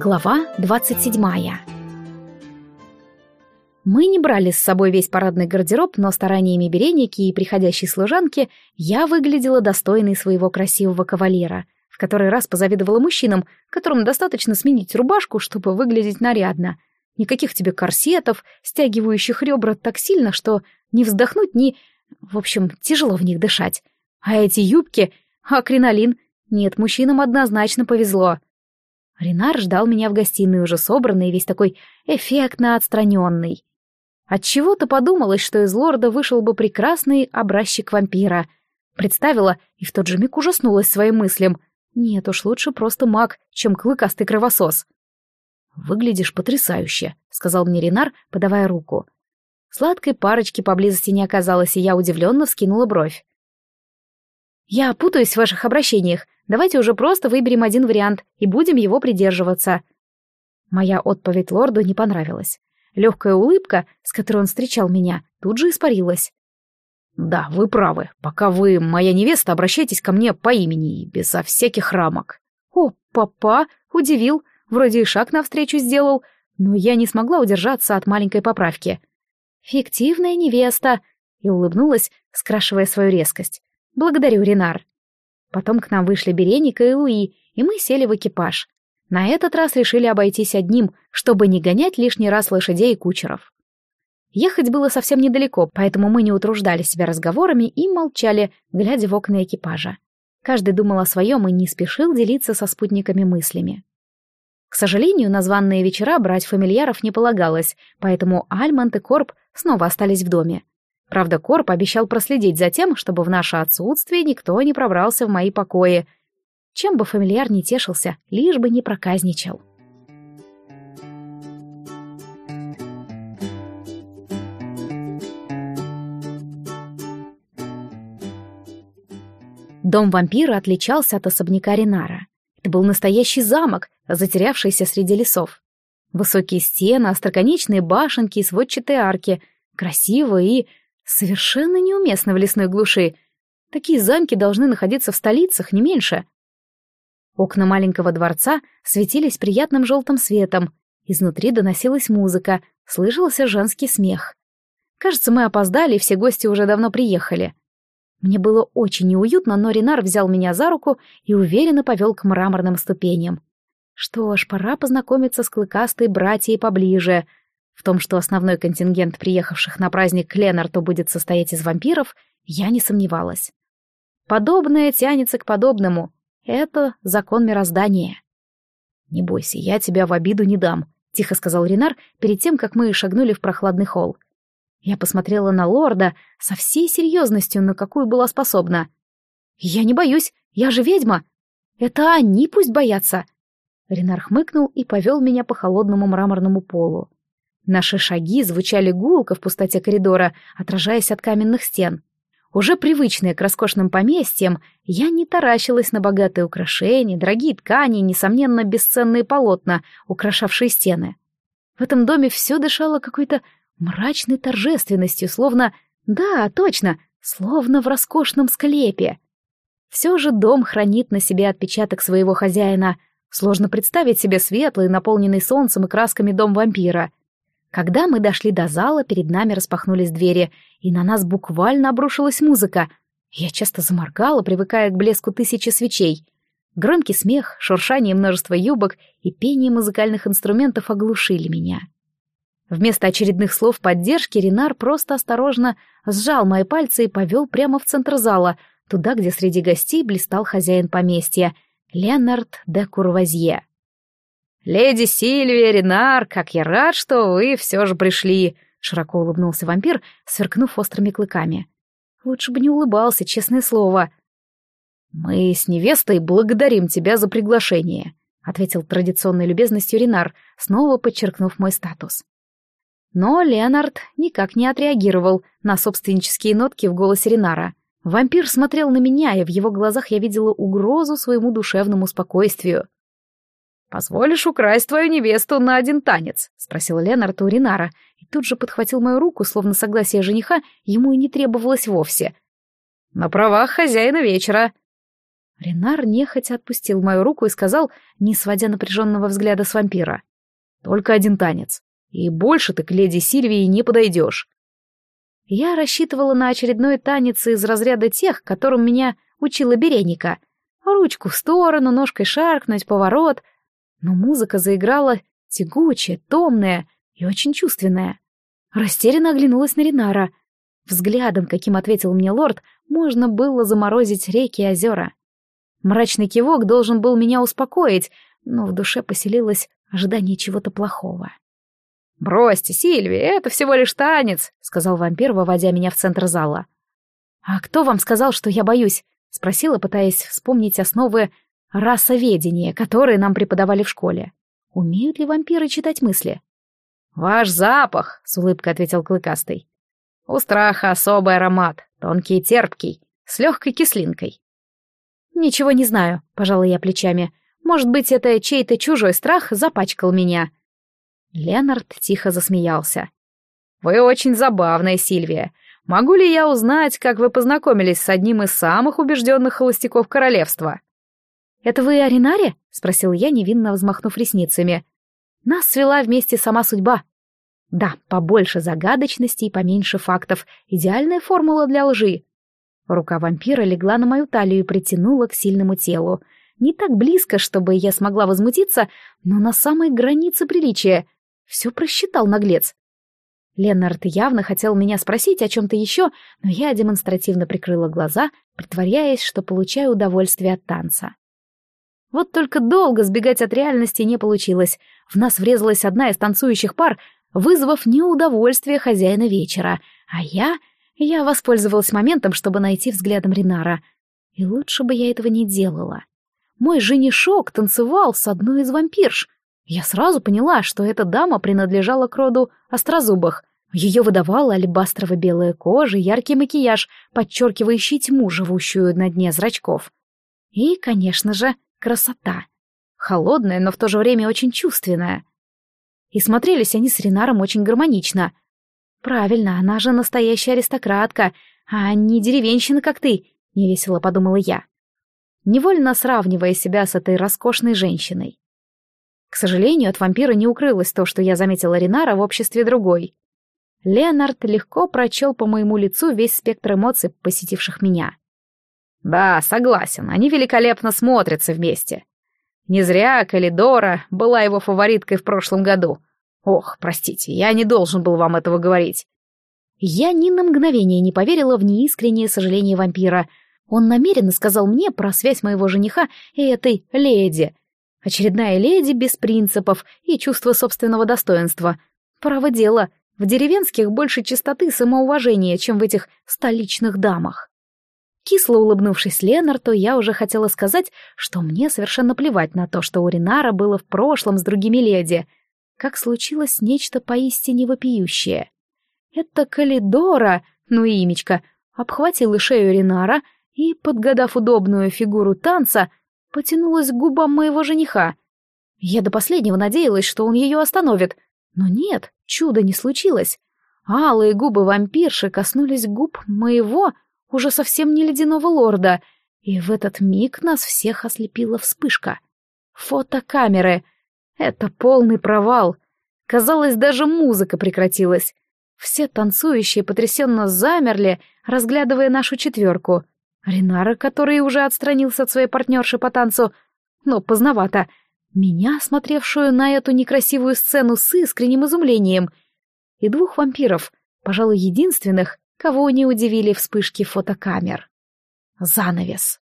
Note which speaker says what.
Speaker 1: Глава 27 Мы не брали с собой весь парадный гардероб, но стараниями Береники и приходящей служанки я выглядела достойной своего красивого кавалера, в который раз позавидовала мужчинам, которым достаточно сменить рубашку, чтобы выглядеть нарядно. Никаких тебе корсетов, стягивающих ребра так сильно, что не вздохнуть, ни... В общем, тяжело в них дышать. А эти юбки... А кринолин... Нет, мужчинам однозначно повезло. Ренар ждал меня в гостиной уже собранный, весь такой эффектно отстраненный. Отчего-то подумалось, что из лорда вышел бы прекрасный образчик вампира. Представила и в тот же миг ужаснулась своим мыслям. Нет уж, лучше просто маг, чем клыкастый кровосос. «Выглядишь потрясающе», — сказал мне Ренар, подавая руку. Сладкой парочки поблизости не оказалось, и я удивленно вскинула бровь. «Я путаюсь в ваших обращениях. Давайте уже просто выберем один вариант и будем его придерживаться». Моя отповедь лорду не понравилась. Легкая улыбка, с которой он встречал меня, тут же испарилась. «Да, вы правы. Пока вы моя невеста, обращайтесь ко мне по имени и безо всяких рамок». «О, папа!» — удивил. Вроде и шаг навстречу сделал, но я не смогла удержаться от маленькой поправки. «Фиктивная невеста!» — и улыбнулась, скрашивая свою резкость. «Благодарю, Ренар». Потом к нам вышли Береника и Луи, и мы сели в экипаж. На этот раз решили обойтись одним, чтобы не гонять лишний раз лошадей и кучеров. Ехать было совсем недалеко, поэтому мы не утруждали себя разговорами и молчали, глядя в окна экипажа. Каждый думал о своем и не спешил делиться со спутниками мыслями. К сожалению, на званные вечера брать фамильяров не полагалось, поэтому Альмонт и Корп снова остались в доме. Правда, Корп обещал проследить за тем, чтобы в наше отсутствие никто не пробрался в мои покои. Чем бы фамильяр не тешился, лишь бы не проказничал. Дом вампира отличался от особняка Ренара. Это был настоящий замок, затерявшийся среди лесов. Высокие стены, остроконечные башенки и сводчатые арки. Красиво и Совершенно неуместно в лесной глуши. Такие замки должны находиться в столицах, не меньше. Окна маленького дворца светились приятным желтым светом. Изнутри доносилась музыка, слышался женский смех. Кажется, мы опоздали, и все гости уже давно приехали. Мне было очень неуютно, но Ренар взял меня за руку и уверенно повел к мраморным ступеням. Что ж, пора познакомиться с клыкастой братьей поближе — в том, что основной контингент приехавших на праздник к Ленарту будет состоять из вампиров, я не сомневалась. Подобное тянется к подобному. Это закон мироздания. «Не бойся, я тебя в обиду не дам», — тихо сказал Ренар перед тем, как мы шагнули в прохладный холл. Я посмотрела на лорда со всей серьезностью, на какую была способна. «Я не боюсь, я же ведьма. Это они пусть боятся». Ренар хмыкнул и повел меня по холодному мраморному полу. Наши шаги звучали гулко в пустоте коридора, отражаясь от каменных стен. Уже привычная к роскошным поместьям, я не таращилась на богатые украшения, дорогие ткани несомненно, бесценные полотна, украшавшие стены. В этом доме все дышало какой-то мрачной торжественностью, словно... Да, точно, словно в роскошном склепе. Все же дом хранит на себе отпечаток своего хозяина. Сложно представить себе светлый, наполненный солнцем и красками дом вампира. Когда мы дошли до зала, перед нами распахнулись двери, и на нас буквально обрушилась музыка. Я часто заморгала, привыкая к блеску тысячи свечей. Громкий смех, шуршание множества юбок и пение музыкальных инструментов оглушили меня. Вместо очередных слов поддержки Ренар просто осторожно сжал мои пальцы и повел прямо в центр зала, туда, где среди гостей блистал хозяин поместья, Ленард де Курвазье. «Леди Сильвия, Ренар, как я рад, что вы все же пришли!» Широко улыбнулся вампир, сверкнув острыми клыками. Лучше бы не улыбался, честное слово. «Мы с невестой благодарим тебя за приглашение», — ответил традиционной любезностью Ренар, снова подчеркнув мой статус. Но Леонард никак не отреагировал на собственнические нотки в голосе Ренара. Вампир смотрел на меня, и в его глазах я видела угрозу своему душевному спокойствию. «Позволишь украсть твою невесту на один танец?» — спросил Ленард у Ринара, и тут же подхватил мою руку, словно согласие жениха ему и не требовалось вовсе. «На правах хозяина вечера». Ренар нехотя отпустил мою руку и сказал, не сводя напряженного взгляда с вампира. «Только один танец. И больше ты к леди Сильвии не подойдешь». Я рассчитывала на очередной танец из разряда тех, которым меня учила Береника. Ручку в сторону, ножкой шаркнуть, поворот. Но музыка заиграла тягучая, томная и очень чувственная. Растерянно оглянулась на Ринара. Взглядом, каким ответил мне лорд, можно было заморозить реки и озера. Мрачный кивок должен был меня успокоить, но в душе поселилось ожидание чего-то плохого. «Бросьте, Сильви, это всего лишь танец», — сказал вампир, выводя меня в центр зала. «А кто вам сказал, что я боюсь?» — спросила, пытаясь вспомнить основы расоведения, которые нам преподавали в школе. Умеют ли вампиры читать мысли? «Ваш запах», — с улыбкой ответил Клыкастый. «У страха особый аромат, тонкий и терпкий, с легкой кислинкой». «Ничего не знаю», — пожала я плечами. «Может быть, это чей-то чужой страх запачкал меня». Ленард тихо засмеялся. «Вы очень забавная, Сильвия. Могу ли я узнать, как вы познакомились с одним из самых убежденных холостяков королевства?» «Это вы о Ринаре?» — спросил я, невинно взмахнув ресницами. «Нас свела вместе сама судьба». «Да, побольше загадочности и поменьше фактов. Идеальная формула для лжи». Рука вампира легла на мою талию и притянула к сильному телу. Не так близко, чтобы я смогла возмутиться, но на самой границе приличия. Все просчитал наглец. Ленард явно хотел меня спросить о чем-то еще, но я демонстративно прикрыла глаза, притворяясь, что получаю удовольствие от танца. Вот только долго сбегать от реальности не получилось. В нас врезалась одна из танцующих пар, вызвав неудовольствие хозяина вечера. А я... Я воспользовалась моментом, чтобы найти взглядом Ринара. И лучше бы я этого не делала. Мой женишок танцевал с одной из вампирш. Я сразу поняла, что эта дама принадлежала к роду острозубых. Ее выдавала алебастрово-белая кожа, яркий макияж, подчеркивающий тьму, живущую на дне зрачков. И, конечно же, Красота. Холодная, но в то же время очень чувственная. И смотрелись они с Ренаром очень гармонично. Правильно, она же настоящая аристократка, а не деревенщина, как ты, невесело подумала я, невольно сравнивая себя с этой роскошной женщиной. К сожалению, от вампира не укрылось то, что я заметила Ренара в обществе другой. Леонард легко прочел по моему лицу весь спектр эмоций, посетивших меня. Да, согласен, они великолепно смотрятся вместе. Не зря Калидора была его фавориткой в прошлом году. Ох, простите, я не должен был вам этого говорить. Я ни на мгновение не поверила в неискреннее сожаление вампира. Он намеренно сказал мне про связь моего жениха и этой леди. Очередная леди без принципов и чувства собственного достоинства. Право дело, в деревенских больше чистоты и самоуважения, чем в этих столичных дамах. Кисло улыбнувшись Ленарту, я уже хотела сказать, что мне совершенно плевать на то, что у Ринара было в прошлом с другими леди. Как случилось нечто поистине вопиющее. Это Калидора, ну и имечко, обхватила шею Ринара и, подгадав удобную фигуру танца, потянулась к губам моего жениха. Я до последнего надеялась, что он ее остановит, но нет, чуда не случилось. Алые губы вампирши коснулись губ моего, уже совсем не ледяного лорда, и в этот миг нас всех ослепила вспышка. Фотокамеры. Это полный провал. Казалось, даже музыка прекратилась. Все танцующие потрясенно замерли, разглядывая нашу четверку. Ринара, который уже отстранился от своей партнерши по танцу, но поздновато. Меня, смотревшую на эту некрасивую сцену с искренним изумлением. И двух вампиров, пожалуй, единственных, кого не удивили вспышки фотокамер. Занавес.